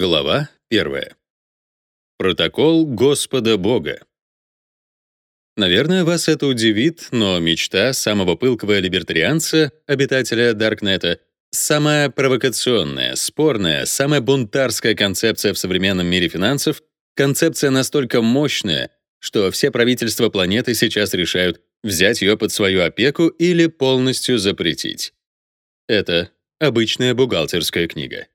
Глава 1. Протокол Господа Бога. Наверное, вас это удивит, но мечта самого пылкого либертарианца, обитателя Даркнета, самая провокационная, спорная, самая бунтарская концепция в современном мире финансов, концепция настолько мощная, что все правительства планеты сейчас решают взять ее под свою опеку или полностью запретить. Это обычная бухгалтерская книга.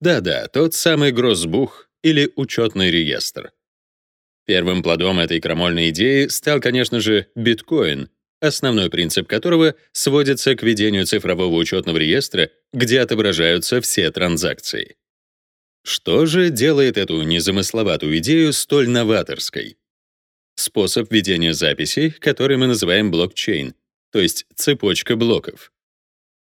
Да-да, тот самый гроссбух или учетный реестр. Первым плодом этой крамольной идеи стал, конечно же, биткоин, основной принцип которого сводится к ведению цифрового учетного реестра, где отображаются все транзакции. Что же делает эту незамысловатую идею столь новаторской? Способ ведения записей, который мы называем блокчейн, то есть цепочка блоков.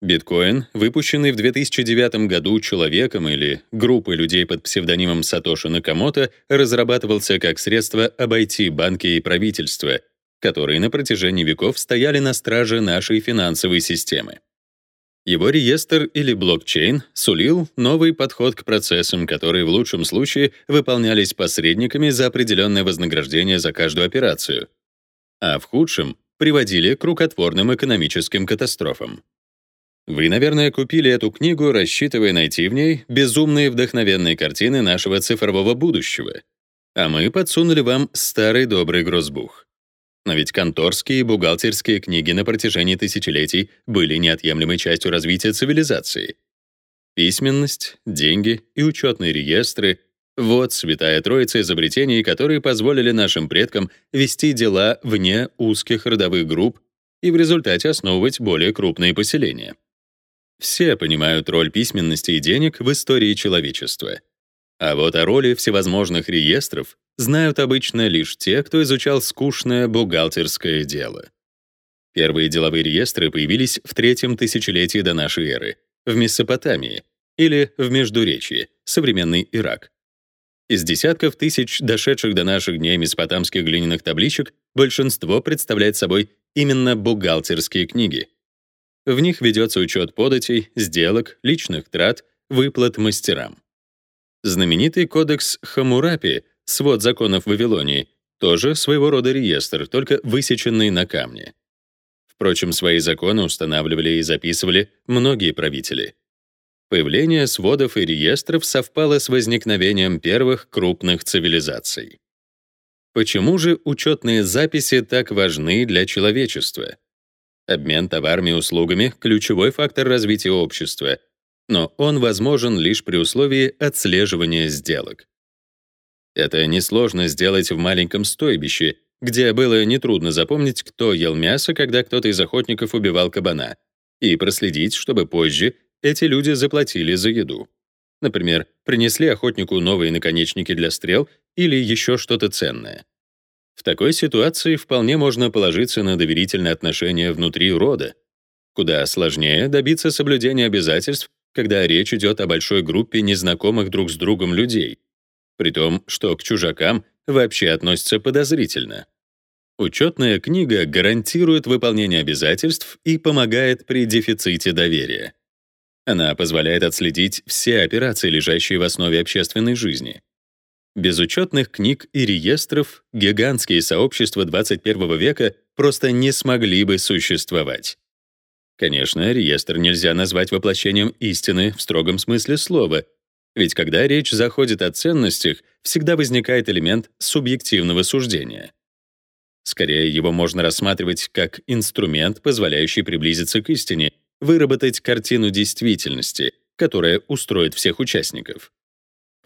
Биткоин, выпущенный в 2009 году человеком или группой людей под псевдонимом Сатоши Накамото, разрабатывался как средство обойти банки и правительства, которые на протяжении веков стояли на страже нашей финансовой системы. Его реестр или блокчейн сулил новый подход к процессам, которые в лучшем случае выполнялись посредниками за определенное вознаграждение за каждую операцию, а в худшем приводили к рукотворным экономическим катастрофам. Вы, наверное, купили эту книгу, рассчитывая найти в ней безумные вдохновенные картины нашего цифрового будущего. А мы подсунули вам старый добрый грозбух. Но ведь конторские и бухгалтерские книги на протяжении тысячелетий были неотъемлемой частью развития цивилизации. Письменность, деньги и учетные реестры — вот святая троица изобретений, которые позволили нашим предкам вести дела вне узких родовых групп и в результате основывать более крупные поселения. Все понимают роль письменности и денег в истории человечества. А вот о роли всевозможных реестров знают обычно лишь те, кто изучал скучное бухгалтерское дело. Первые деловые реестры появились в третьем тысячелетии до нашей эры в Месопотамии или в Междуречье, современный Ирак. Из десятков тысяч дошедших до наших дней месопотамских глиняных табличек большинство представляет собой именно бухгалтерские книги — в них ведется учет податей, сделок, личных трат, выплат мастерам. Знаменитый кодекс Хамурапи, свод законов Вавилонии, тоже своего рода реестр, только высеченный на камне. Впрочем, свои законы устанавливали и записывали многие правители. Появление сводов и реестров совпало с возникновением первых крупных цивилизаций. Почему же учетные записи так важны для человечества? Обмен товарами и услугами — ключевой фактор развития общества, но он возможен лишь при условии отслеживания сделок. Это несложно сделать в маленьком стойбище, где было нетрудно запомнить, кто ел мясо, когда кто-то из охотников убивал кабана, и проследить, чтобы позже эти люди заплатили за еду. Например, принесли охотнику новые наконечники для стрел или еще что-то ценное. В такой ситуации вполне можно положиться на доверительные отношения внутри рода. Куда сложнее добиться соблюдения обязательств, когда речь идет о большой группе незнакомых друг с другом людей, при том, что к чужакам вообще относятся подозрительно. Учетная книга гарантирует выполнение обязательств и помогает при дефиците доверия. Она позволяет отследить все операции, лежащие в основе общественной жизни. Без учетных книг и реестров гигантские сообщества 21 века просто не смогли бы существовать. Конечно, реестр нельзя назвать воплощением истины в строгом смысле слова, ведь когда речь заходит о ценностях, всегда возникает элемент субъективного суждения. Скорее, его можно рассматривать как инструмент, позволяющий приблизиться к истине, выработать картину действительности, которая устроит всех участников.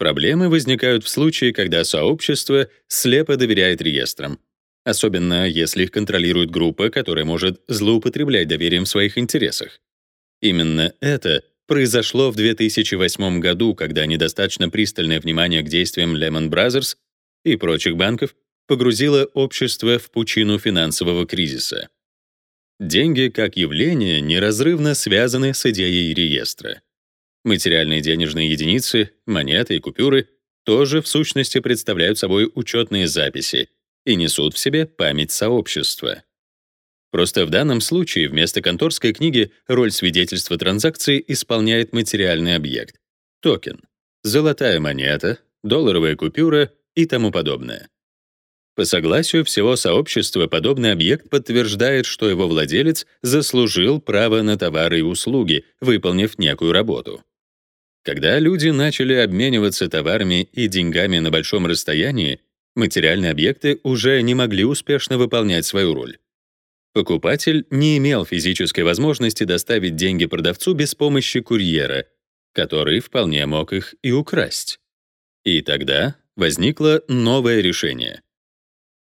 Проблемы возникают в случае, когда сообщество слепо доверяет реестрам, особенно если их контролирует группа, которая может злоупотреблять доверием в своих интересах. Именно это произошло в 2008 году, когда недостаточно пристальное внимание к действиям Lehman Brothers и прочих банков погрузило общество в пучину финансового кризиса. Деньги как явление неразрывно связаны с идеей реестра. Материальные денежные единицы, монеты и купюры тоже в сущности представляют собой учетные записи и несут в себе память сообщества. Просто в данном случае вместо конторской книги роль свидетельства транзакции исполняет материальный объект — токен. золотая монета, долларовая купюра и тому подобное. По согласию всего сообщества подобный объект подтверждает, что его владелец заслужил право на товары и услуги, выполнив некую работу. Когда люди начали обмениваться товарами и деньгами на большом расстоянии, материальные объекты уже не могли успешно выполнять свою роль. Покупатель не имел физической возможности доставить деньги продавцу без помощи курьера, который вполне мог их и украсть. И тогда возникло новое решение.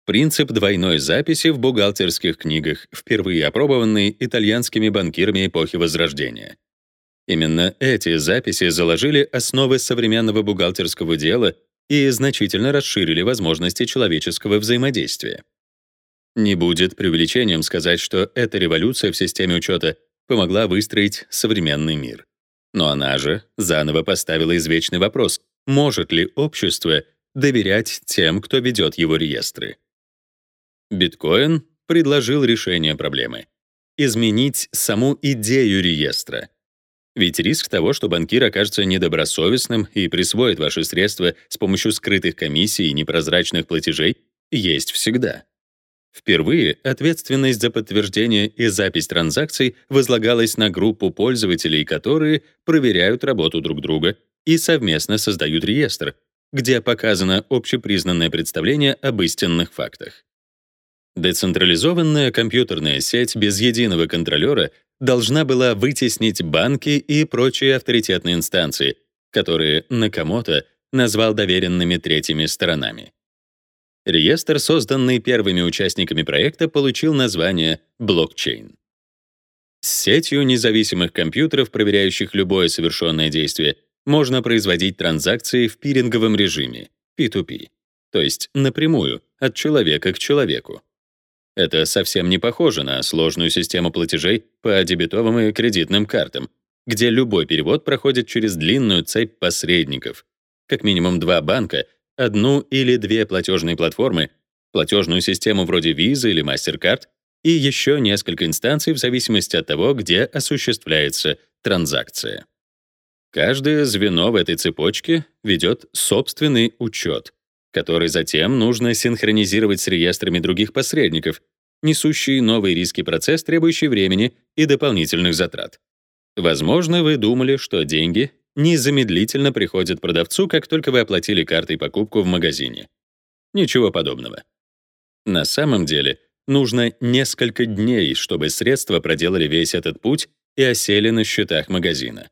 Принцип двойной записи в бухгалтерских книгах, впервые опробованный итальянскими банкирами эпохи Возрождения. Именно эти записи заложили основы современного бухгалтерского дела и значительно расширили возможности человеческого взаимодействия. Не будет преувеличением сказать, что эта революция в системе учета помогла выстроить современный мир. Но она же заново поставила извечный вопрос, может ли общество доверять тем, кто ведет его реестры. Биткоин предложил решение проблемы — изменить саму идею реестра. Ведь риск того, что банкир окажется недобросовестным и присвоит ваши средства с помощью скрытых комиссий и непрозрачных платежей, есть всегда. Впервые ответственность за подтверждение и запись транзакций возлагалась на группу пользователей, которые проверяют работу друг друга и совместно создают реестр, где показано общепризнанное представление об истинных фактах. Децентрализованная компьютерная сеть без единого контролера должна была вытеснить банки и прочие авторитетные инстанции, которые Накамото назвал доверенными третьими сторонами. Реестр, созданный первыми участниками проекта, получил название блокчейн. С сетью независимых компьютеров, проверяющих любое совершенное действие, можно производить транзакции в пиринговом режиме, P2P, то есть напрямую, от человека к человеку. Это совсем не похоже на сложную систему платежей по дебетовым и кредитным картам, где любой перевод проходит через длинную цепь посредников. Как минимум два банка, одну или две платежные платформы, платежную систему вроде Visa или MasterCard и еще несколько инстанций в зависимости от того, где осуществляется транзакция. Каждое звено в этой цепочке ведет собственный учет, который затем нужно синхронизировать с реестрами других посредников, несущие новые риски процесс, требующий времени и дополнительных затрат. Возможно, вы думали, что деньги незамедлительно приходят продавцу, как только вы оплатили картой покупку в магазине. Ничего подобного. На самом деле, нужно несколько дней, чтобы средства проделали весь этот путь и осели на счетах магазина.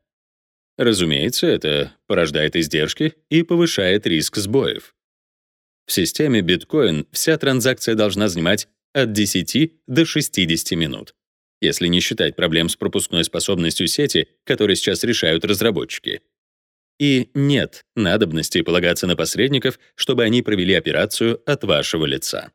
Разумеется, это порождает издержки и повышает риск сбоев. В системе биткоин вся транзакция должна занимать от 10 до 60 минут, если не считать проблем с пропускной способностью сети, которые сейчас решают разработчики. И нет надобности полагаться на посредников, чтобы они провели операцию от вашего лица.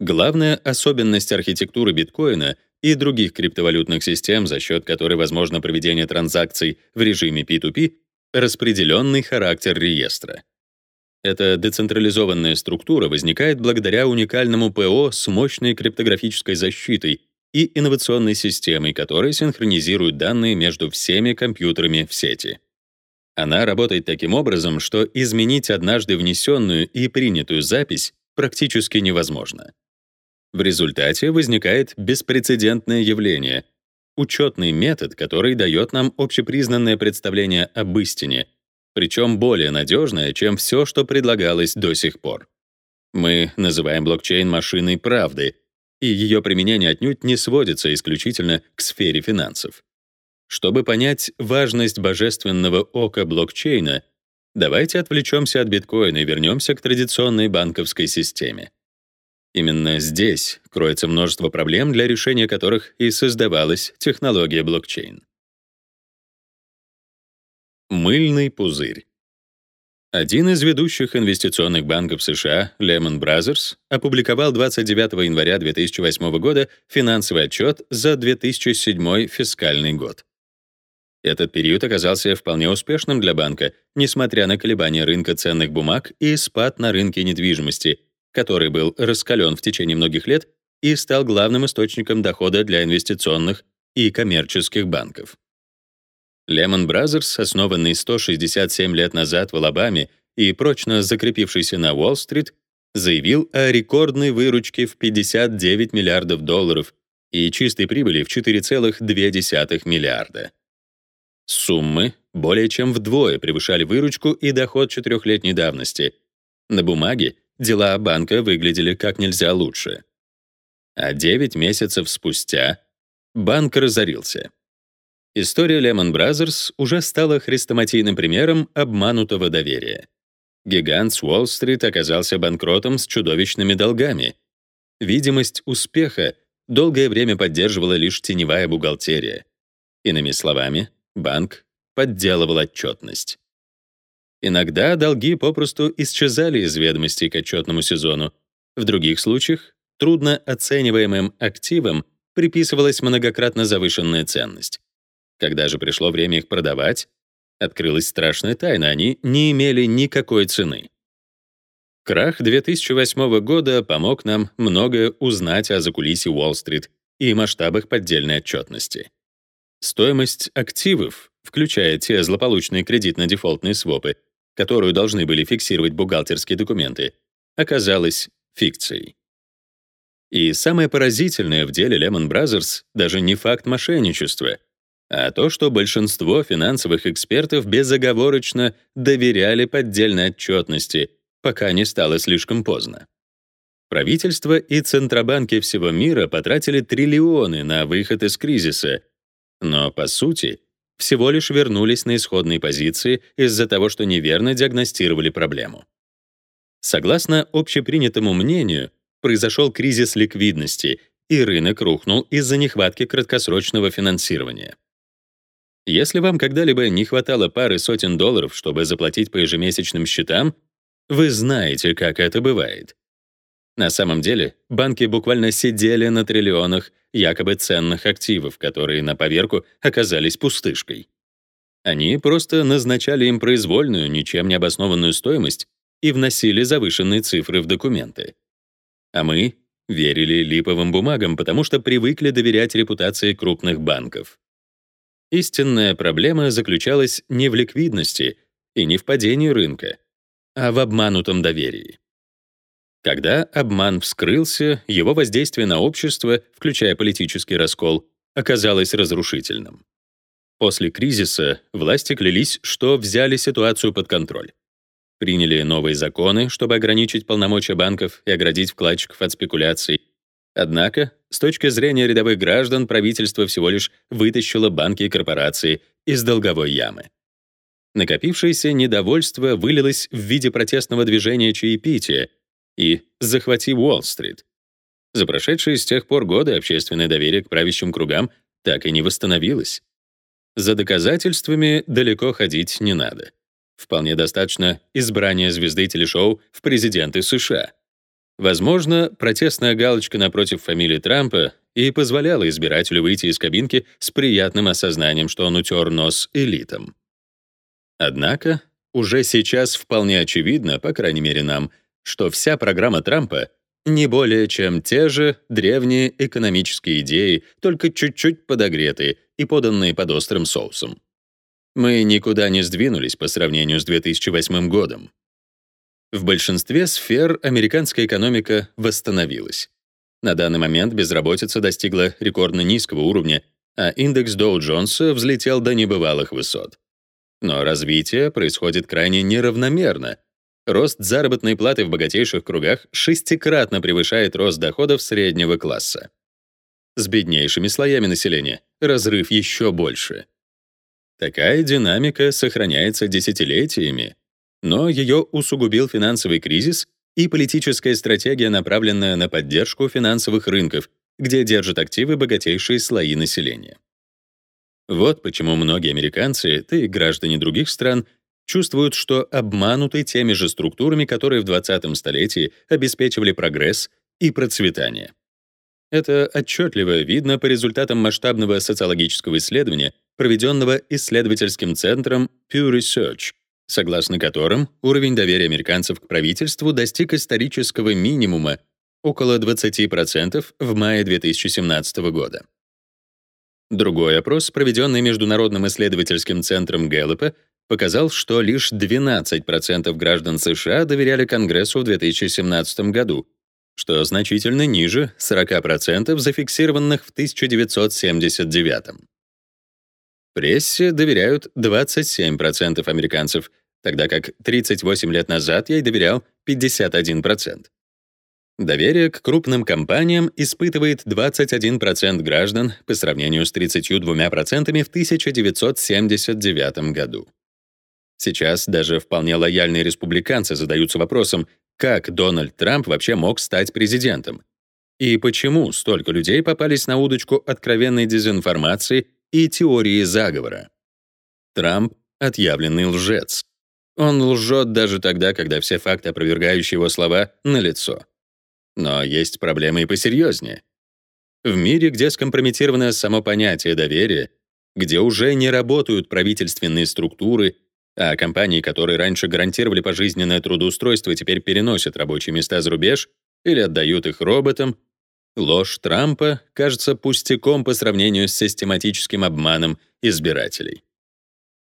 Главная особенность архитектуры биткоина и других криптовалютных систем, за счет которой возможно проведение транзакций в режиме P2P, распределенный характер реестра. Эта децентрализованная структура возникает благодаря уникальному ПО с мощной криптографической защитой и инновационной системой, которая синхронизирует данные между всеми компьютерами в сети. Она работает таким образом, что изменить однажды внесенную и принятую запись практически невозможно. В результате возникает беспрецедентное явление — учетный метод, который дает нам общепризнанное представление об истине — причем более надежная, чем все, что предлагалось до сих пор. Мы называем блокчейн машиной правды, и ее применение отнюдь не сводится исключительно к сфере финансов. Чтобы понять важность божественного ока блокчейна, давайте отвлечемся от биткоина и вернемся к традиционной банковской системе. Именно здесь кроется множество проблем, для решения которых и создавалась технология блокчейн. Мыльный пузырь. Один из ведущих инвестиционных банков США, Lehman Brothers, опубликовал 29 января 2008 года финансовый отчет за 2007 фискальный год. Этот период оказался вполне успешным для банка, несмотря на колебания рынка ценных бумаг и спад на рынке недвижимости, который был раскален в течение многих лет и стал главным источником дохода для инвестиционных и коммерческих банков. Lehman Brothers, основанный 167 лет назад в Алабаме и прочно закрепившийся на Уолл-стрит, заявил о рекордной выручке в 59 миллиардов долларов и чистой прибыли в 4,2 миллиарда. Суммы более чем вдвое превышали выручку и доход четырехлетней давности. На бумаге дела банка выглядели как нельзя лучше. А 9 месяцев спустя банк разорился. История Lehman Brothers уже стала хрестоматийным примером обманутого доверия. Гигант с Уолл-стрит оказался банкротом с чудовищными долгами. Видимость успеха долгое время поддерживала лишь теневая бухгалтерия. Иными словами, банк подделывал отчетность. Иногда долги попросту исчезали из ведомостей к отчетному сезону. В других случаях трудно оцениваемым активам приписывалась многократно завышенная ценность. Когда же пришло время их продавать, открылась страшная тайна — они не имели никакой цены. Крах 2008 года помог нам многое узнать о закулисье Уолл-стрит и масштабах поддельной отчетности. Стоимость активов, включая те злополучные кредитно-дефолтные свопы, которую должны были фиксировать бухгалтерские документы, оказалась фикцией. И самое поразительное в деле Lehman Brothers даже не факт мошенничества, а то, что большинство финансовых экспертов безоговорочно доверяли поддельной отчетности, пока не стало слишком поздно. Правительство и центробанки всего мира потратили триллионы на выход из кризиса, но, по сути, всего лишь вернулись на исходные позиции из-за того, что неверно диагностировали проблему. Согласно общепринятому мнению, произошел кризис ликвидности, и рынок рухнул из-за нехватки краткосрочного финансирования. Если вам когда-либо не хватало пары сотен долларов, чтобы заплатить по ежемесячным счетам, вы знаете, как это бывает. На самом деле, банки буквально сидели на триллионах якобы ценных активов, которые на поверку оказались пустышкой. Они просто назначали им произвольную, ничем не обоснованную стоимость и вносили завышенные цифры в документы. А мы верили липовым бумагам, потому что привыкли доверять репутации крупных банков. Истинная проблема заключалась не в ликвидности и не в падении рынка, а в обманутом доверии. Когда обман вскрылся, его воздействие на общество, включая политический раскол, оказалось разрушительным. После кризиса власти клялись, что взяли ситуацию под контроль. Приняли новые законы, чтобы ограничить полномочия банков и оградить вкладчиков от спекуляций. Однако, с точки зрения рядовых граждан, правительство всего лишь вытащило банки и корпорации из долговой ямы. Накопившееся недовольство вылилось в виде протестного движения чаепития и «Захвати Уолл-стрит». За прошедшие с тех пор годы общественное доверие к правящим кругам так и не восстановилось. За доказательствами далеко ходить не надо. Вполне достаточно избрания звезды телешоу в президенты США. Возможно, протестная галочка напротив фамилии Трампа и позволяла избирателю выйти из кабинки с приятным осознанием, что он утер нос элитам. Однако, уже сейчас вполне очевидно, по крайней мере нам, что вся программа Трампа не более чем те же древние экономические идеи, только чуть-чуть подогретые и поданные под острым соусом. Мы никуда не сдвинулись по сравнению с 2008 годом. В большинстве сфер американская экономика восстановилась. На данный момент безработица достигла рекордно низкого уровня, а индекс Доу-Джонса взлетел до небывалых высот. Но развитие происходит крайне неравномерно. Рост заработной платы в богатейших кругах шестикратно превышает рост доходов среднего класса. С беднейшими слоями населения разрыв еще больше. Такая динамика сохраняется десятилетиями, но ее усугубил финансовый кризис и политическая стратегия, направленная на поддержку финансовых рынков, где держат активы богатейшие слои населения. Вот почему многие американцы, да и граждане других стран, чувствуют, что обмануты теми же структурами, которые в 20-м столетии обеспечивали прогресс и процветание. Это отчетливо видно по результатам масштабного социологического исследования, проведенного исследовательским центром Pew Research, согласно которым уровень доверия американцев к правительству достиг исторического минимума около 20% в мае 2017 года. Другой опрос, проведенный Международным исследовательским центром Гэллопа, показал, что лишь 12% граждан США доверяли Конгрессу в 2017 году, что значительно ниже 40% зафиксированных в 1979. Прессе доверяют 27% американцев, тогда как 38 лет назад ей доверял 51%. Доверие к крупным компаниям испытывает 21% граждан по сравнению с 32% в 1979 году. Сейчас даже вполне лояльные республиканцы задаются вопросом, как Дональд Трамп вообще мог стать президентом? И почему столько людей попались на удочку откровенной дезинформации и теории заговора? Трамп — отъявленный лжец. Он лжет даже тогда, когда все факты, опровергающие его слова, налицо. Но есть проблемы и посерьезнее. В мире, где скомпрометировано само понятие доверия, где уже не работают правительственные структуры, а компании, которые раньше гарантировали пожизненное трудоустройство, теперь переносят рабочие места за рубеж или отдают их роботам, ложь Трампа кажется пустяком по сравнению с систематическим обманом избирателей.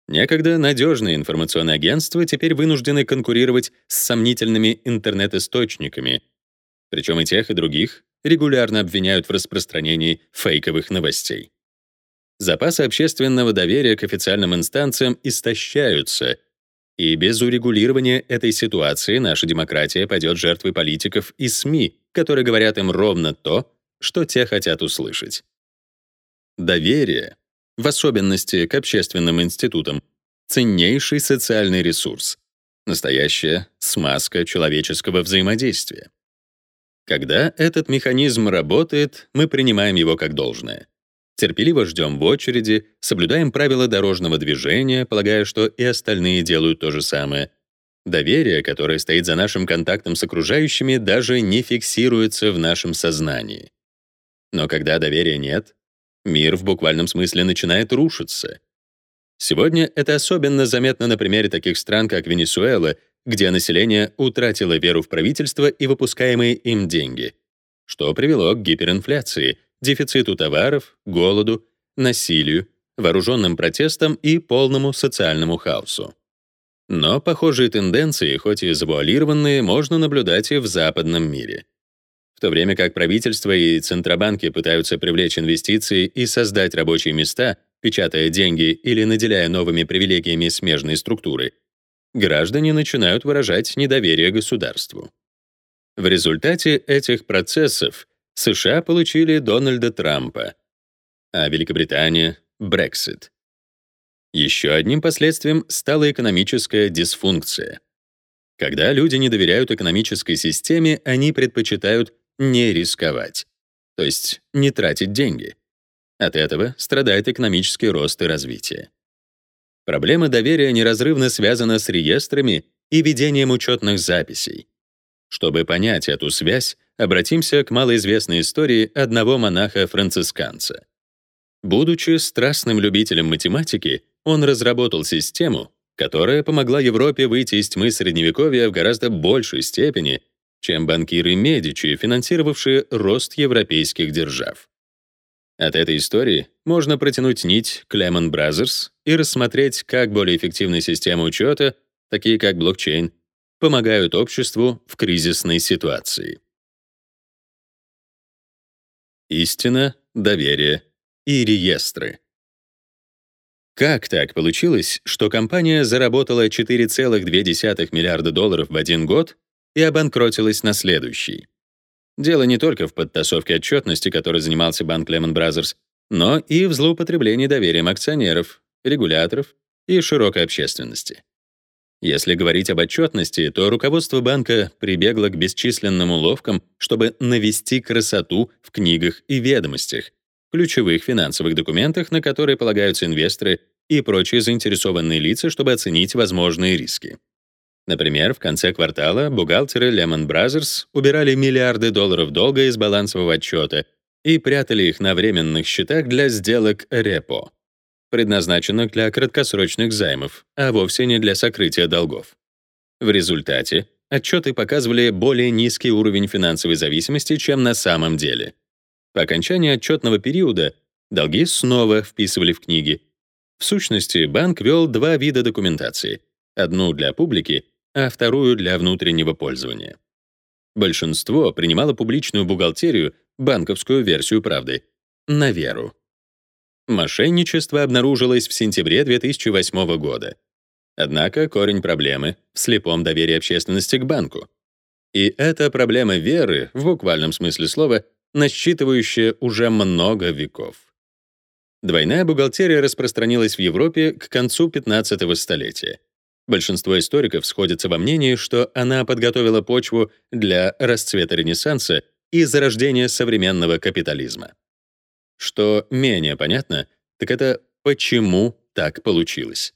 Некогда надежные информационные агентства теперь вынуждены конкурировать с сомнительными интернет-источниками, причем и тех, и других регулярно обвиняют в распространении фейковых новостей. Запасы общественного доверия к официальным инстанциям истощаются, и без урегулирования этой ситуации наша демократия пойдет жертвой политиков и СМИ, которые говорят им ровно то, что те хотят услышать. Доверие, в особенности к общественным институтам, ценнейший социальный ресурс, настоящая смазка человеческого взаимодействия. Когда этот механизм работает, мы принимаем его как должное. Терпеливо ждем в очереди, соблюдаем правила дорожного движения, полагая, что и остальные делают то же самое. Доверие, которое стоит за нашим контактом с окружающими, даже не фиксируется в нашем сознании. Но когда доверия нет, мир в буквальном смысле начинает рушиться. Сегодня это особенно заметно на примере таких стран, как Венесуэла, где население утратило веру в правительство и выпускаемые им деньги, что привело к гиперинфляции, дефициту товаров, голоду, насилию, вооруженным протестам и полному социальному хаосу. Но похожие тенденции, хоть и завуалированные, можно наблюдать и в западном мире. В то время как правительство и центробанки пытаются привлечь инвестиции и создать рабочие места, печатая деньги или наделяя новыми привилегиями смежные структуры, граждане начинают выражать недоверие государству. В результате этих процессов США получили Дональда Трампа, а Великобритания — Брексит. Еще одним последствием стала экономическая дисфункция. Когда люди не доверяют экономической системе, они предпочитают не рисковать, то есть не тратить деньги. От этого страдает экономический рост и развитие. Проблема доверия неразрывно связана с реестрами и ведением учетных записей. Чтобы понять эту связь, обратимся к малоизвестной истории одного монаха-францисканца. Будучи страстным любителем математики, он разработал систему, которая помогла Европе выйти из тьмы Средневековья в гораздо большей степени, чем банкиры Медичи, финансировавшие рост европейских держав. От этой истории можно протянуть нить к Brothers и рассмотреть, как более эффективные системы учета, такие как блокчейн, помогают обществу в кризисной ситуации. Истина, доверие и реестры. Как так получилось, что компания заработала 4,2 миллиарда долларов в один год и обанкротилась на следующий? Дело не только в подтасовке отчетности, которой занимался банк Lehman Brothers, но и в злоупотреблении доверием акционеров, регуляторов и широкой общественности. Если говорить об отчетности, то руководство банка прибегло к бесчисленным уловкам, чтобы навести красоту в книгах и ведомостях, ключевых финансовых документах, на которые полагаются инвесторы и прочие заинтересованные лица, чтобы оценить возможные риски. Например, в конце квартала бухгалтеры Lehman Brothers убирали миллиарды долларов долга из балансового отчета и прятали их на временных счетах для сделок репо, предназначенных для краткосрочных займов, а вовсе не для сокрытия долгов. В результате отчеты показывали более низкий уровень финансовой зависимости, чем на самом деле. По окончании отчетного периода Долги снова вписывали в книги. В сущности, банк вел два вида документации. Одну для публики, а вторую для внутреннего пользования. Большинство принимало публичную бухгалтерию, банковскую версию правды, на веру. Мошенничество обнаружилось в сентябре 2008 года. Однако корень проблемы в слепом доверии общественности к банку. И это проблема веры, в буквальном смысле слова, насчитывающая уже много веков. Двойная бухгалтерия распространилась в Европе к концу 15-го столетия. Большинство историков сходятся во мнении, что она подготовила почву для расцвета Ренессанса и зарождения современного капитализма. Что менее понятно, так это почему так получилось.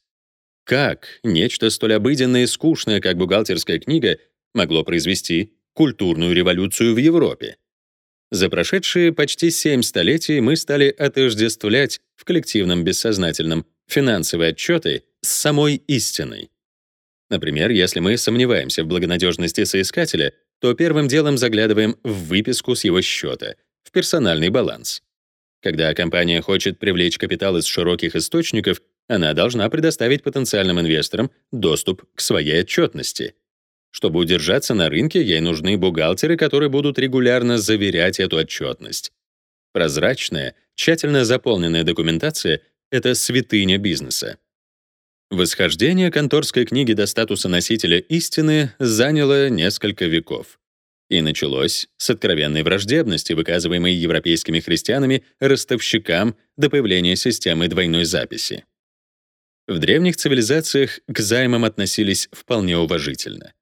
Как нечто столь обыденное и скучное, как бухгалтерская книга, могло произвести культурную революцию в Европе? За прошедшие почти семь столетий мы стали отождествлять в коллективном бессознательном финансовые отчеты с самой истиной. Например, если мы сомневаемся в благонадежности соискателя, то первым делом заглядываем в выписку с его счета, в персональный баланс. Когда компания хочет привлечь капитал из широких источников, она должна предоставить потенциальным инвесторам доступ к своей отчетности. Чтобы удержаться на рынке, ей нужны бухгалтеры, которые будут регулярно заверять эту отчетность. Прозрачная, тщательно заполненная документация — это святыня бизнеса. Восхождение конторской книги до статуса носителя истины заняло несколько веков и началось с откровенной враждебности, выказываемой европейскими христианами ростовщикам до появления системы двойной записи. В древних цивилизациях к займам относились вполне уважительно.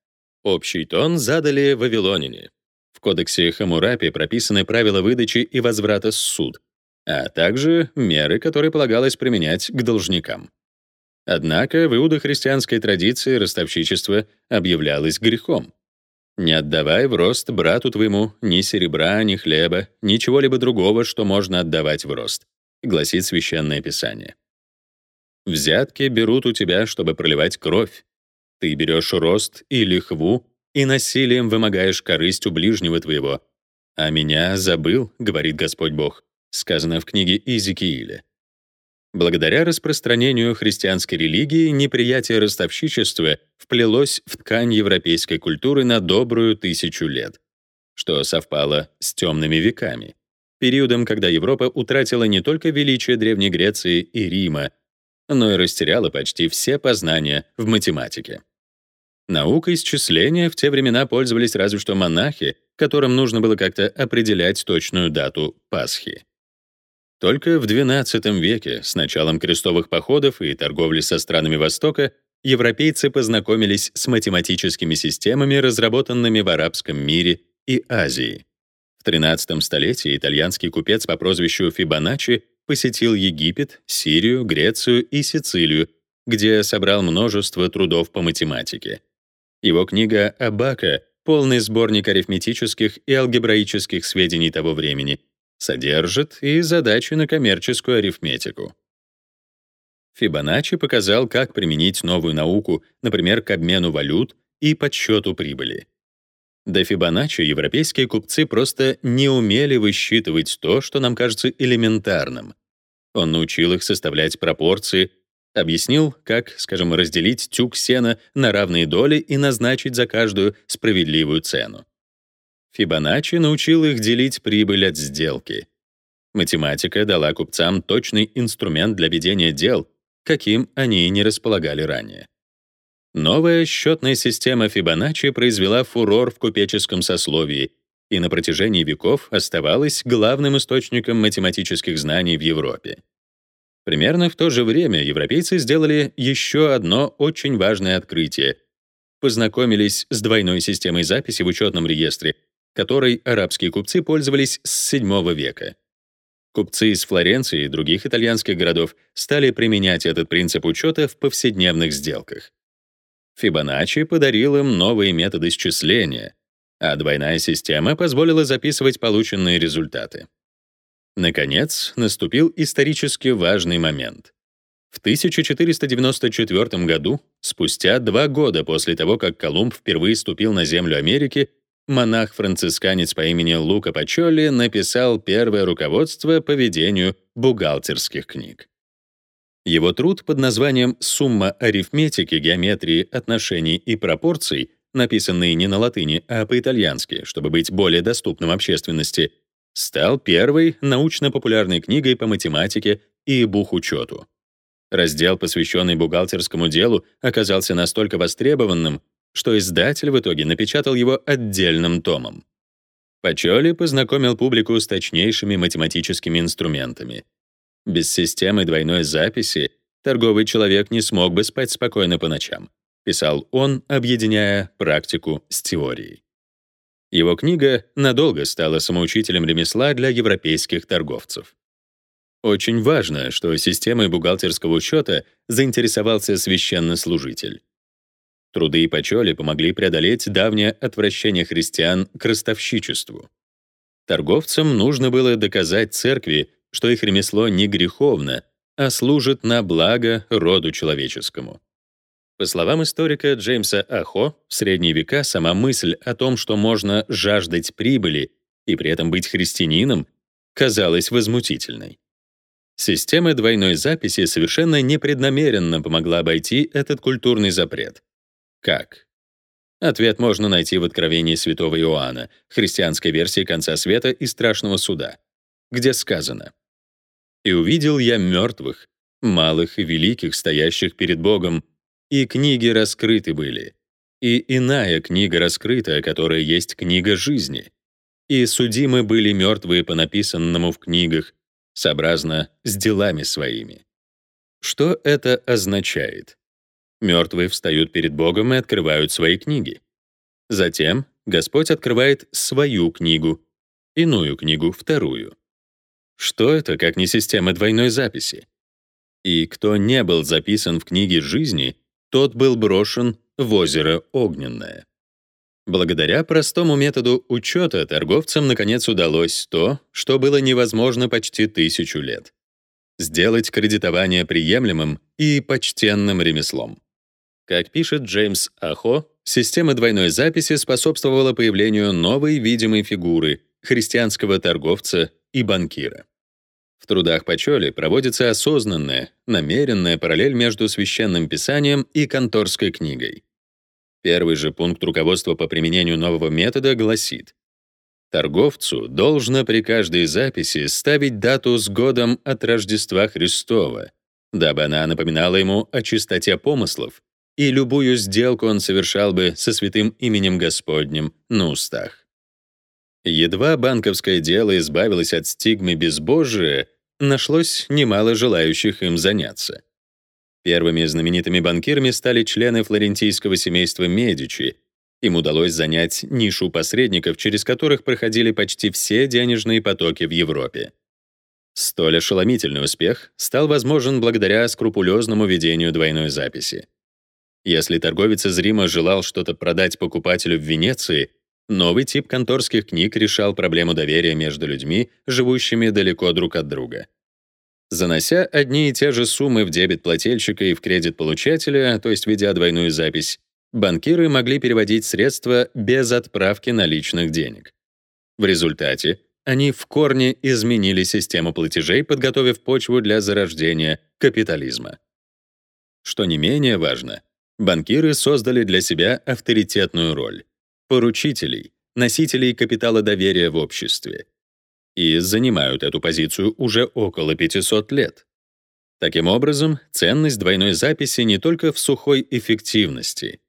Общий тон задали вавилоняне. В кодексе Хамурапи прописаны правила выдачи и возврата суд, а также меры, которые полагалось применять к должникам. Однако в иудохристианской традиции ростовщичество объявлялось грехом. Не отдавай в рост брату твоему ни серебра, ни хлеба, ничего-либо другого, что можно отдавать в рост, гласит священное писание. Взятки берут у тебя, чтобы проливать кровь. Ты берешь рост и лихву и насилием вымогаешь корысть у ближнего твоего. А меня забыл, говорит Господь Бог, сказано в книге Иезекииля. Благодаря распространению христианской религии неприятие ростовщичества вплелось в ткань европейской культуры на добрую тысячу лет, что совпало с темными веками, периодом, когда Европа утратила не только величие Древней Греции и Рима, но и растеряла почти все познания в математике. Наукой исчисления в те времена пользовались разве что монахи, которым нужно было как-то определять точную дату Пасхи. Только в XII веке, с началом крестовых походов и торговли со странами Востока, европейцы познакомились с математическими системами, разработанными в арабском мире и Азии. В XIII столетии итальянский купец по прозвищу Фибоначчи посетил Египет, Сирию, Грецию и Сицилию, где собрал множество трудов по математике. Его книга «Абака» — полный сборник арифметических и алгебраических сведений того времени — содержит и задачи на коммерческую арифметику. Фибоначчи показал, как применить новую науку, например, к обмену валют и подсчету прибыли. До Фибоначчи европейские купцы просто не умели высчитывать то, что нам кажется элементарным. Он научил их составлять пропорции, объяснил, как, скажем, разделить тюк сена на равные доли и назначить за каждую справедливую цену. Фибоначчи научил их делить прибыль от сделки. Математика дала купцам точный инструмент для ведения дел, каким они не располагали ранее. Новая счетная система Фибоначчи произвела фурор в купеческом сословии и на протяжении веков оставалась главным источником математических знаний в Европе. Примерно в то же время европейцы сделали еще одно очень важное открытие. Познакомились с двойной системой записи в учетном реестре — которой арабские купцы пользовались с VII века. Купцы из Флоренции и других итальянских городов стали применять этот принцип учета в повседневных сделках. Фибоначчи подарил им новые методы счисления, а двойная система позволила записывать полученные результаты. Наконец, наступил исторически важный момент. В 1494 году, спустя два года после того, как Колумб впервые ступил на землю Америки, монах-францисканец по имени Лука Пачоли написал первое руководство по ведению бухгалтерских книг. Его труд под названием «Сумма арифметики, геометрии, отношений и пропорций», написанный не на латыни, а по-итальянски, чтобы быть более доступным общественности, стал первой научно-популярной книгой по математике и бухучету. Раздел, посвященный бухгалтерскому делу, оказался настолько востребованным, что издатель в итоге напечатал его отдельным томом. Пачоли познакомил публику с точнейшими математическими инструментами. Без системы двойной записи торговый человек не смог бы спать спокойно по ночам, писал он, объединяя практику с теорией. Его книга надолго стала самоучителем ремесла для европейских торговцев. Очень важно, что системой бухгалтерского учета заинтересовался священнослужитель. Труды Пачоли помогли преодолеть давнее отвращение христиан к ростовщичеству. Торговцам нужно было доказать церкви, что их ремесло не греховно, а служит на благо роду человеческому. По словам историка Джеймса Ахо, в средние века сама мысль о том, что можно жаждать прибыли и при этом быть христианином, казалась возмутительной. Система двойной записи совершенно непреднамеренно помогла обойти этот культурный запрет. Как? Ответ можно найти в Откровении святого Иоанна, христианской версии конца света и страшного суда, где сказано: "И увидел я мертвых, малых и великих, стоящих перед Богом, и книги раскрыты были, и иная книга раскрыта, которая есть книга жизни. И судимы были мертвые по написанному в книгах, сообразно с делами своими". Что это означает? Мертвые встают перед Богом и открывают свои книги. Затем Господь открывает свою книгу, иную книгу, вторую. Что это, как не система двойной записи? И кто не был записан в книге жизни, тот был брошен в озеро Огненное. Благодаря простому методу учета торговцам наконец удалось то, что было невозможно почти тысячу лет — сделать кредитование приемлемым и почтенным ремеслом. Как пишет Джеймс Ахо, система двойной записи способствовала появлению новой видимой фигуры христианского торговца и банкира. Трудах Пачоли проводится осознанная, намеренная параллель между священным писанием и конторской книгой. Первый же пункт руководства по применению нового метода гласит: Торговцу должно при каждой записи ставить дату с годом от Рождества Христова, дабы она напоминала ему о чистоте помыслов и любую сделку он совершал бы со святым именем Господним на устах. Едва банковское дело избавилось от стигмы безбожия, нашлось немало желающих им заняться. Первыми знаменитыми банкирами стали члены флорентийского семейства Медичи. Им удалось занять нишу посредников, через которых проходили почти все денежные потоки в Европе. Столь ошеломительный успех стал возможен благодаря скрупулезному ведению двойной записи. Если торговец из Рима желал что-то продать покупателю в Венеции, новый тип конторских книг решал проблему доверия между людьми, живущими далеко друг от друга. Занося одни и те же суммы в дебет плательщика и в кредит получателя, то есть ведя двойную запись, банкиры могли переводить средства без отправки наличных денег. В результате они в корне изменили систему платежей, подготовив почву для зарождения капитализма. Что не менее важно, банкиры создали для себя авторитетную роль — поручителей, носителей капитала доверия в обществе. И занимают эту позицию уже около 500 лет. Таким образом, ценность двойной записи не только в сухой эффективности.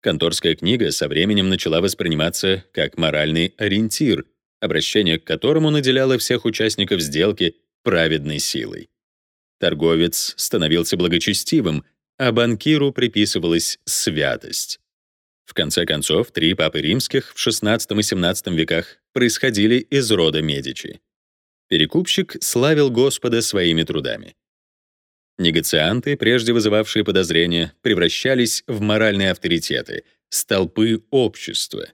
Конторская книга со временем начала восприниматься как моральный ориентир, обращение к которому наделяло всех участников сделки праведной силой. Торговец становился благочестивым, а банкиру приписывалась святость. В конце концов, три папы римских в XVI и XVII веках происходили из рода Медичи. Перекупщик славил Господа своими трудами. Негацианты, прежде вызывавшие подозрения, превращались в моральные авторитеты, столпы общества.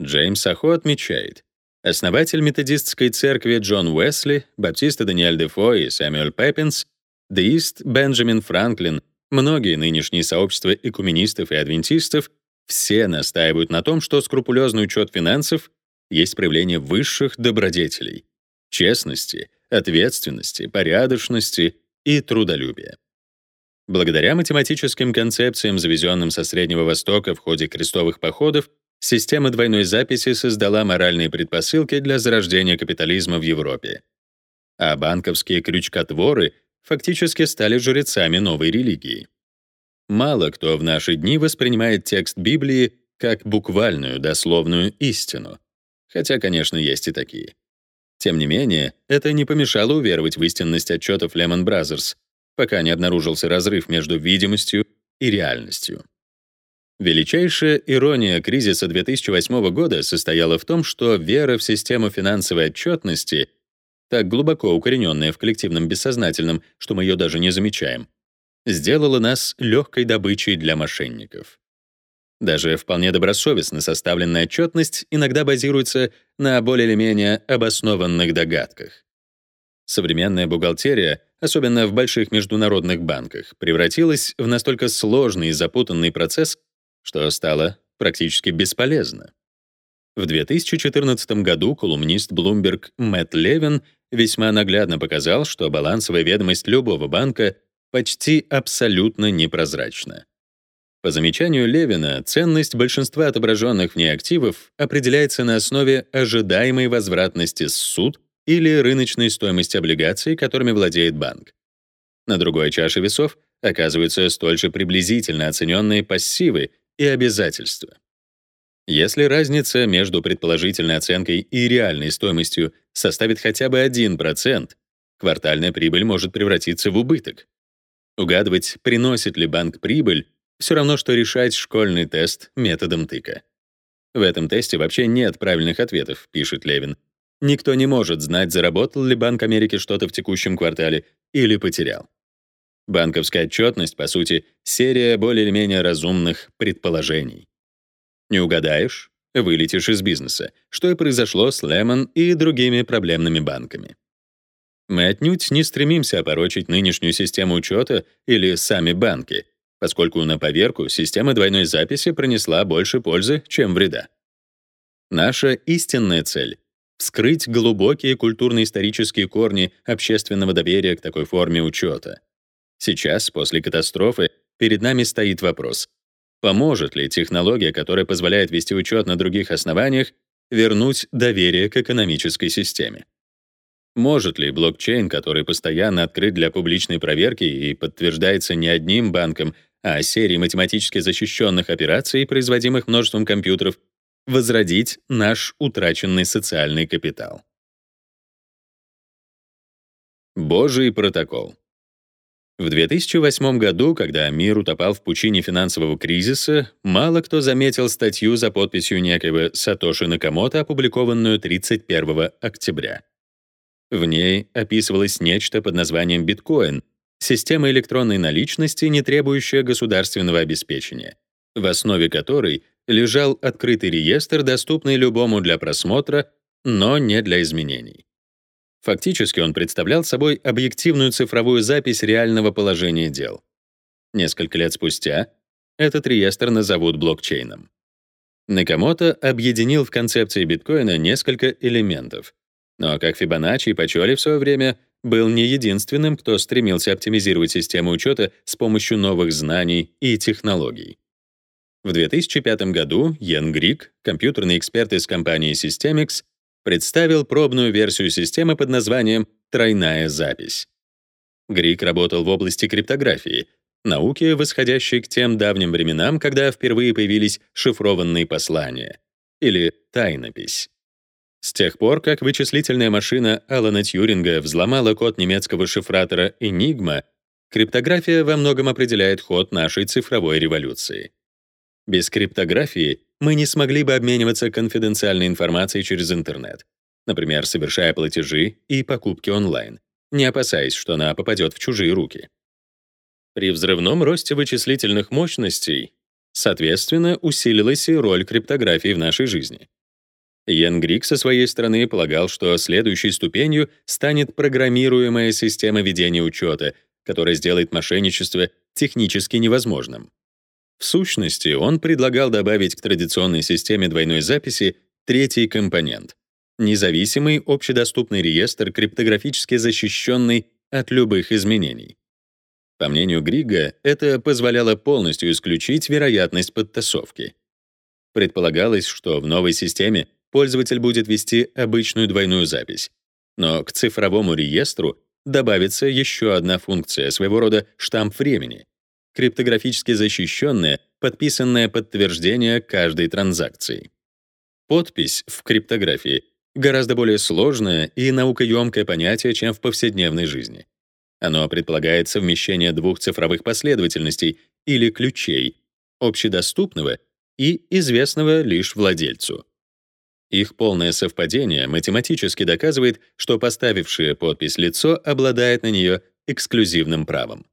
Джеймс Ахо отмечает, основатель методистской церкви Джон Уэсли, баптисты Даниэль Дефо и Сэмюэль Пеппинс, деист Бенджамин Франклин Многие нынешние сообщества экуменистов и адвентистов все настаивают на том, что скрупулезный учет финансов есть проявление высших добродетелей — честности, ответственности, порядочности и трудолюбия. Благодаря математическим концепциям, завезенным со Среднего Востока в ходе крестовых походов, система двойной записи создала моральные предпосылки для зарождения капитализма в Европе. А банковские крючкотворы фактически стали жрецами новой религии. Мало кто в наши дни воспринимает текст Библии как буквальную, дословную истину. Хотя, конечно, есть и такие. Тем не менее, это не помешало уверовать в истинность отчетов Lehman Brothers, пока не обнаружился разрыв между видимостью и реальностью. Величайшая ирония кризиса 2008 года состояла в том, что вера в систему финансовой отчетности, так глубоко укорененная в коллективном бессознательном, что мы ее даже не замечаем, сделала нас легкой добычей для мошенников. Даже вполне добросовестно составленная отчетность иногда базируется на более или менее обоснованных догадках. Современная бухгалтерия, особенно в больших международных банках, превратилась в настолько сложный и запутанный процесс, что стало практически бесполезно. В 2014 году колумнист Bloomberg Мэтт Левин весьма наглядно показал, что балансовая ведомость любого банка почти абсолютно непрозрачна. По замечанию Левина, ценность большинства отображенных в ней активов определяется на основе ожидаемой возвратности с суд или рыночной стоимости облигаций, которыми владеет банк. На другой чаше весов оказываются столь же приблизительно оцененные пассивы и обязательства. Если разница между предположительной оценкой и реальной стоимостью составит хотя бы 1%, квартальная прибыль может превратиться в убыток. Угадывать, приносит ли банк прибыль, все равно, что решать школьный тест методом тыка. В этом тесте вообще нет правильных ответов, пишет Левин. Никто не может знать, заработал ли Банк Америки что-то в текущем квартале или потерял. Банковская отчетность, по сути, серия более или менее разумных предположений. Не угадаешь — вылетишь из бизнеса, что и произошло с Лемон и другими проблемными банками. Мы отнюдь не стремимся опорочить нынешнюю систему учета или сами банки, поскольку на поверку система двойной записи принесла больше пользы, чем вреда. Наша истинная цель — вскрыть глубокие культурно-исторические корни общественного доверия к такой форме учета. Сейчас, после катастрофы, перед нами стоит вопрос, поможет ли технология, которая позволяет вести учет на других основаниях, вернуть доверие к экономической системе. Может ли блокчейн, который постоянно открыт для публичной проверки и подтверждается не одним банком, а серии математически защищенных операций, производимых множеством компьютеров, возродить наш утраченный социальный капитал. Божий протокол. В 2008 году, когда мир утопал в пучине финансового кризиса, мало кто заметил статью за подписью некоего Сатоши Накамото, опубликованную 31 октября. В ней описывалось нечто под названием биткоин, система электронной наличности, не требующая государственного обеспечения, в основе которой лежал открытый реестр, доступный любому для просмотра, но не для изменений. Фактически он представлял собой объективную цифровую запись реального положения дел. Несколько лет спустя этот реестр назовут блокчейном. Накамото объединил в концепции биткоина несколько элементов. Но как Фибоначчи и Пачоли в свое время был не единственным, кто стремился оптимизировать систему учета с помощью новых знаний и технологий. В 2005 году Йен Грик, компьютерный эксперт из компании Systemix, представил пробную версию системы под названием «Тройная запись». Грик работал в области криптографии, науки, восходящей к тем давним временам, когда впервые появились шифрованные послания, или тайнопись. С тех пор, как вычислительная машина Алана Тьюринга взломала код немецкого шифратора Enigma, криптография во многом определяет ход нашей цифровой революции. Без криптографии мы не смогли бы обмениваться конфиденциальной информацией через интернет, например, совершая платежи и покупки онлайн, не опасаясь, что она попадет в чужие руки. При взрывном росте вычислительных мощностей, соответственно, усилилась и роль криптографии в нашей жизни. Йен Грик со своей стороны полагал, что следующей ступенью станет программируемая система ведения учета, которая сделает мошенничество технически невозможным. В сущности, он предлагал добавить к традиционной системе двойной записи третий компонент — независимый общедоступный реестр, криптографически защищенный от любых изменений. По мнению Грига, это позволяло полностью исключить вероятность подтасовки. Предполагалось, что в новой системе пользователь будет вести обычную двойную запись, но к цифровому реестру добавится еще одна функция, своего рода штамп времени, криптографически защищенное, подписанное подтверждение каждой транзакции. Подпись в криптографии гораздо более сложное и наукоемкое понятие, чем в повседневной жизни. Оно предполагает совмещение двух цифровых последовательностей или ключей, общедоступного и известного лишь владельцу. Их полное совпадение математически доказывает, что поставившее подпись лицо обладает на нее эксклюзивным правом.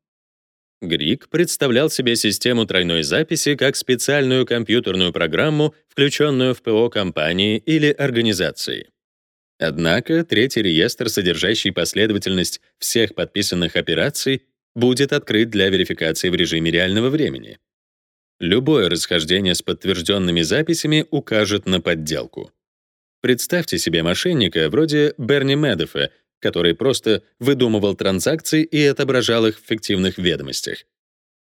Грик представлял себе систему тройной записи как специальную компьютерную программу, включенную в ПО компании или организации. Однако третий реестр, содержащий последовательность всех подписанных операций, будет открыт для верификации в режиме реального времени. Любое расхождение с подтвержденными записями укажет на подделку. Представьте себе мошенника вроде Берни Медофа, который просто выдумывал транзакции и отображал их в фиктивных ведомостях.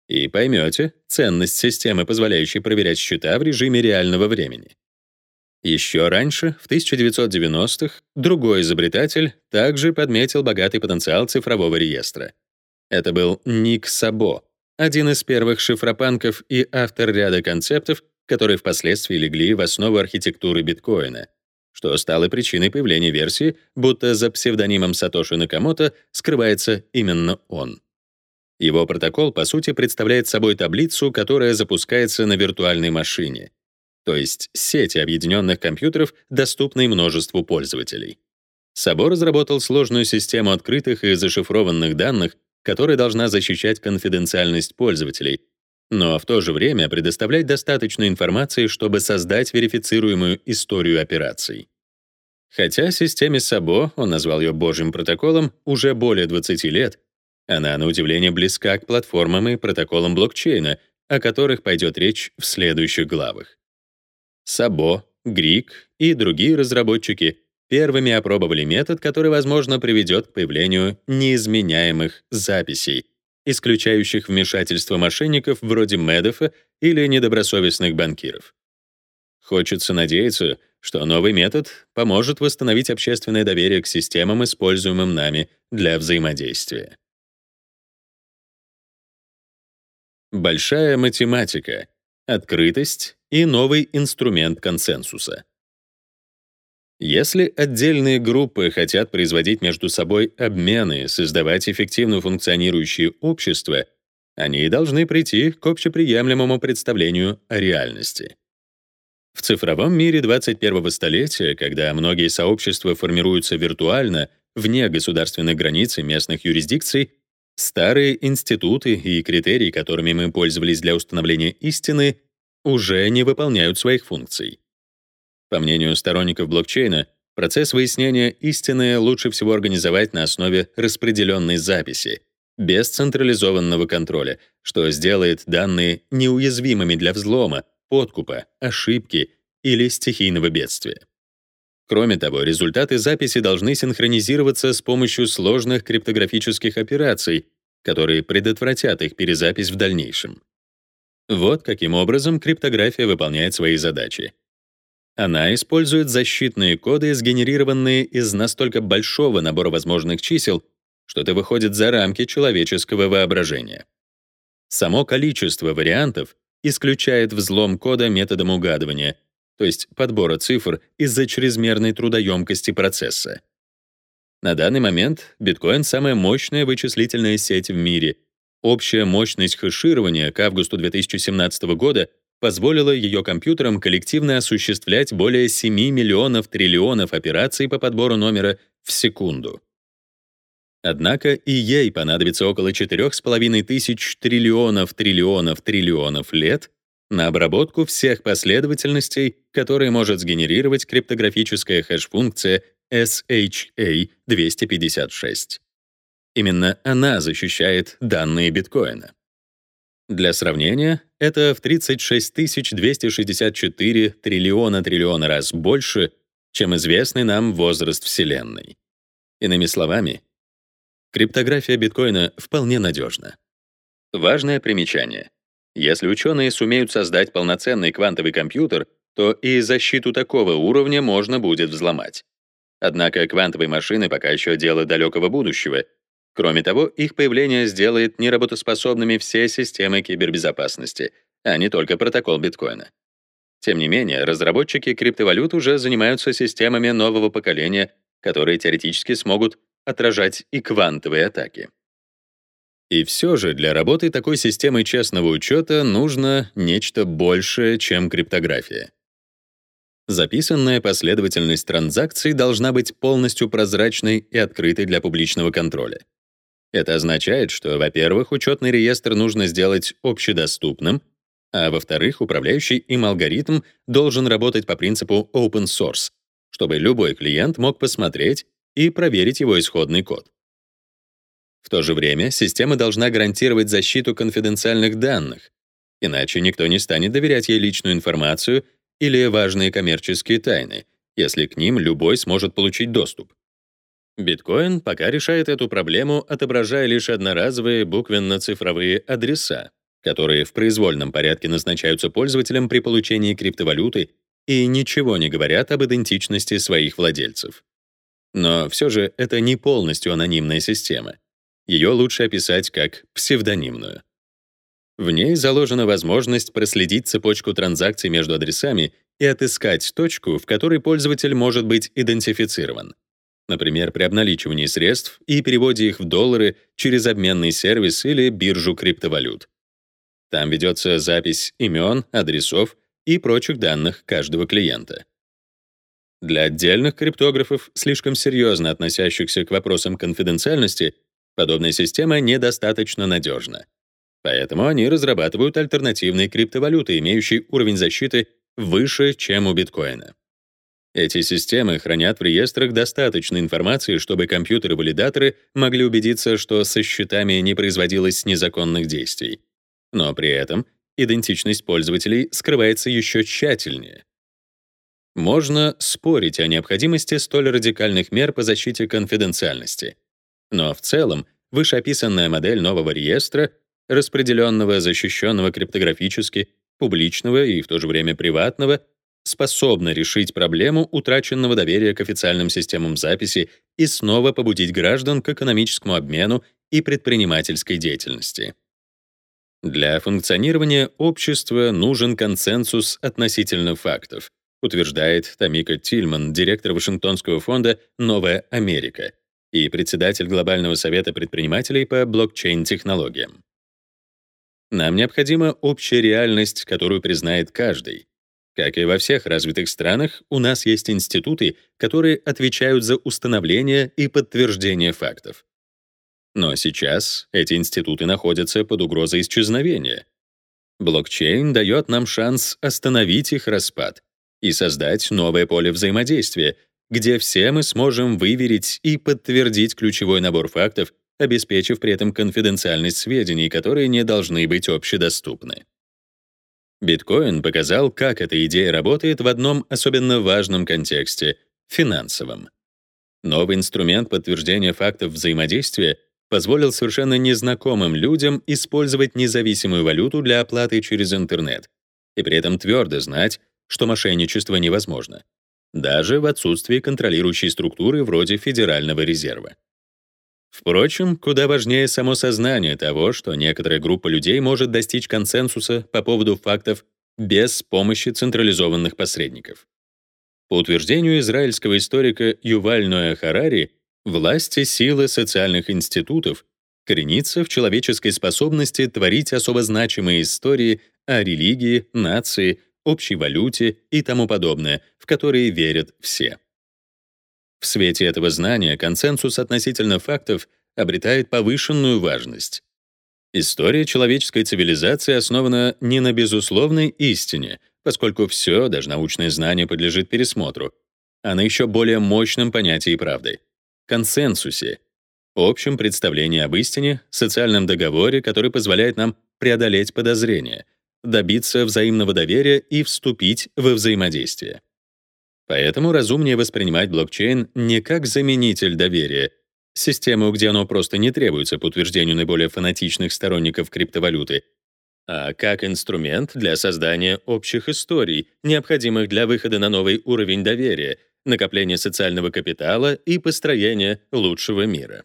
И поймете ценность системы, позволяющей проверять счета в режиме реального времени. Еще раньше, в 1990-х, другой изобретатель также подметил богатый потенциал цифрового реестра. Это был Ник Сабо, один из первых шифропанков и автор ряда концептов, которые впоследствии легли в основу архитектуры биткоина — что стало причиной появления версии, будто за псевдонимом Сатоши Накамото скрывается именно он. Его протокол, по сути, представляет собой таблицу, которая запускается на виртуальной машине, то есть сети объединенных компьютеров, доступной множеству пользователей. Собор разработал сложную систему открытых и зашифрованных данных, которая должна защищать конфиденциальность пользователей, но в то же время предоставлять достаточно информации, чтобы создать верифицируемую историю операций. Хотя системе Сабо, он назвал ее божьим протоколом, уже более 20 лет, она, на удивление, близка к платформам и протоколам блокчейна, о которых пойдет речь в следующих главах. Сабо, Грик и другие разработчики первыми опробовали метод, который, возможно, приведет к появлению неизменяемых записей — исключающих вмешательство мошенников вроде Медофа или недобросовестных банкиров. Хочется надеяться, что новый метод поможет восстановить общественное доверие к системам, используемым нами для взаимодействия. Большая математика, открытость и новый инструмент консенсуса. Если отдельные группы хотят производить между собой обмены, создавать эффективно функционирующие общества, они должны прийти к общеприемлемому представлению о реальности. В цифровом мире 21-го столетия, когда многие сообщества формируются виртуально, вне государственных границ и местных юрисдикций, старые институты и критерии, которыми мы пользовались для установления истины, уже не выполняют своих функций. По мнению сторонников блокчейна, процесс выяснения истины лучше всего организовать на основе распределенной записи, без централизованного контроля, что сделает данные неуязвимыми для взлома, подкупа, ошибки или стихийного бедствия. Кроме того, результаты записи должны синхронизироваться с помощью сложных криптографических операций, которые предотвратят их перезапись в дальнейшем. Вот каким образом криптография выполняет свои задачи. Она использует защитные коды, сгенерированные из настолько большого набора возможных чисел, что это выходит за рамки человеческого воображения. Само количество вариантов исключает взлом кода методом угадывания, то есть подбора цифр из-за чрезмерной трудоемкости процесса. На данный момент биткоин — самая мощная вычислительная сеть в мире. Общая мощность хэширования к августу 2017 года позволило ее компьютерам коллективно осуществлять более 7 миллионов триллионов операций по подбору номера в секунду. Однако и ей понадобится около 4,5 тысяч триллионов триллионов триллионов лет на обработку всех последовательностей, которые может сгенерировать криптографическая хэш-функция SHA-256. Именно она защищает данные биткоина. Для сравнения, — это в 36 264 триллиона триллиона раз больше, чем известный нам возраст Вселенной. Иными словами, криптография биткоина вполне надежна. Важное примечание. Если ученые сумеют создать полноценный квантовый компьютер, то и защиту такого уровня можно будет взломать. Однако квантовые машины пока еще дело далекого будущего. Кроме того, их появление сделает неработоспособными все системы кибербезопасности, а не только протокол биткоина. Тем не менее, разработчики криптовалют уже занимаются системами нового поколения, которые теоретически смогут отражать и квантовые атаки. И все же для работы такой системы честного учета нужно нечто большее, чем криптография. Записанная последовательность транзакций должна быть полностью прозрачной и открытой для публичного контроля. Это означает, что, во-первых, учетный реестр нужно сделать общедоступным, а во-вторых, управляющий им алгоритм должен работать по принципу open source, чтобы любой клиент мог посмотреть и проверить его исходный код. В то же время система должна гарантировать защиту конфиденциальных данных, иначе никто не станет доверять ей личную информацию или важные коммерческие тайны, если к ним любой сможет получить доступ. Биткоин пока решает эту проблему, отображая лишь одноразовые буквенно-цифровые адреса, которые в произвольном порядке назначаются пользователям при получении криптовалюты и ничего не говорят об идентичности своих владельцев. Но все же это не полностью анонимная система. Ее лучше описать как псевдонимную. В ней заложена возможность проследить цепочку транзакций между адресами и отыскать точку, в которой пользователь может быть идентифицирован. Например, при обналичивании средств и переводе их в доллары через обменный сервис или биржу криптовалют. Там ведется запись имен, адресов и прочих данных каждого клиента. Для отдельных криптографов, слишком серьезно относящихся к вопросам конфиденциальности, подобная система недостаточно надежна. Поэтому они разрабатывают альтернативные криптовалюты, имеющие уровень защиты выше, чем у биткоина. Эти системы хранят в реестрах достаточно информации, чтобы компьютеры-валидаторы могли убедиться, что со счетами не производилось незаконных действий. Но при этом идентичность пользователей скрывается еще тщательнее. Можно спорить о необходимости столь радикальных мер по защите конфиденциальности. Но в целом вышеописанная модель нового реестра, распределенного, защищенного криптографически, публичного и в то же время приватного, способна решить проблему утраченного доверия к официальным системам записи и снова побудить граждан к экономическому обмену и предпринимательской деятельности. Для функционирования общества нужен консенсус относительно фактов, утверждает Тамика Тильман, директор Вашингтонского фонда «Новая Америка» и председатель Глобального совета предпринимателей по блокчейн-технологиям. Нам необходима общая реальность, которую признает каждый. Как и во всех развитых странах, у нас есть институты, которые отвечают за установление и подтверждение фактов. Но сейчас эти институты находятся под угрозой исчезновения. Блокчейн дает нам шанс остановить их распад и создать новое поле взаимодействия, где все мы сможем выверить и подтвердить ключевой набор фактов, обеспечив при этом конфиденциальность сведений, которые не должны быть общедоступны. Биткоин показал, как эта идея работает в одном особенно важном контексте — финансовом. Новый инструмент подтверждения фактов взаимодействия позволил совершенно незнакомым людям использовать независимую валюту для оплаты через интернет и при этом твердо знать, что мошенничество невозможно, даже в отсутствии контролирующей структуры вроде Федерального резерва. Впрочем, куда важнее само сознание того, что некоторая группа людей может достичь консенсуса по поводу фактов без помощи централизованных посредников. По утверждению израильского историка Юваль Ноя Харари, Власти силы социальных институтов коренится в человеческой способности творить особо значимые истории о религии, нации, общей валюте и тому подобное, в которые верят все. В свете этого знания консенсус относительно фактов обретает повышенную важность. История человеческой цивилизации основана не на безусловной истине, поскольку все, даже научное знание, подлежит пересмотру, а на еще более мощном понятии правды — консенсусе, общем представлении об истине, социальном договоре, который позволяет нам преодолеть подозрения, добиться взаимного доверия и вступить во взаимодействие. Поэтому разумнее воспринимать блокчейн не как заменитель доверия, систему, где оно просто не требуется по утверждению наиболее фанатичных сторонников криптовалюты, а как инструмент для создания общих историй, необходимых для выхода на новый уровень доверия, накопления социального капитала и построения лучшего мира.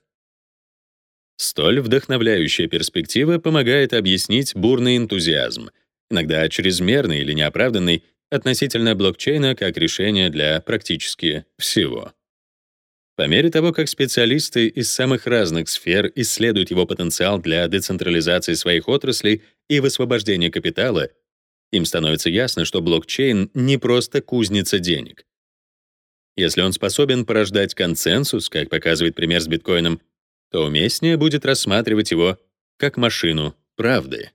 Столь вдохновляющая перспектива помогает объяснить бурный энтузиазм, иногда чрезмерный или неоправданный, относительно блокчейна как решения для практически всего. По мере того, как специалисты из самых разных сфер исследуют его потенциал для децентрализации своих отраслей и высвобождения капитала, им становится ясно, что блокчейн не просто кузница денег. Если он способен порождать консенсус, как показывает пример с биткоином, то уместнее будет рассматривать его как машину правды.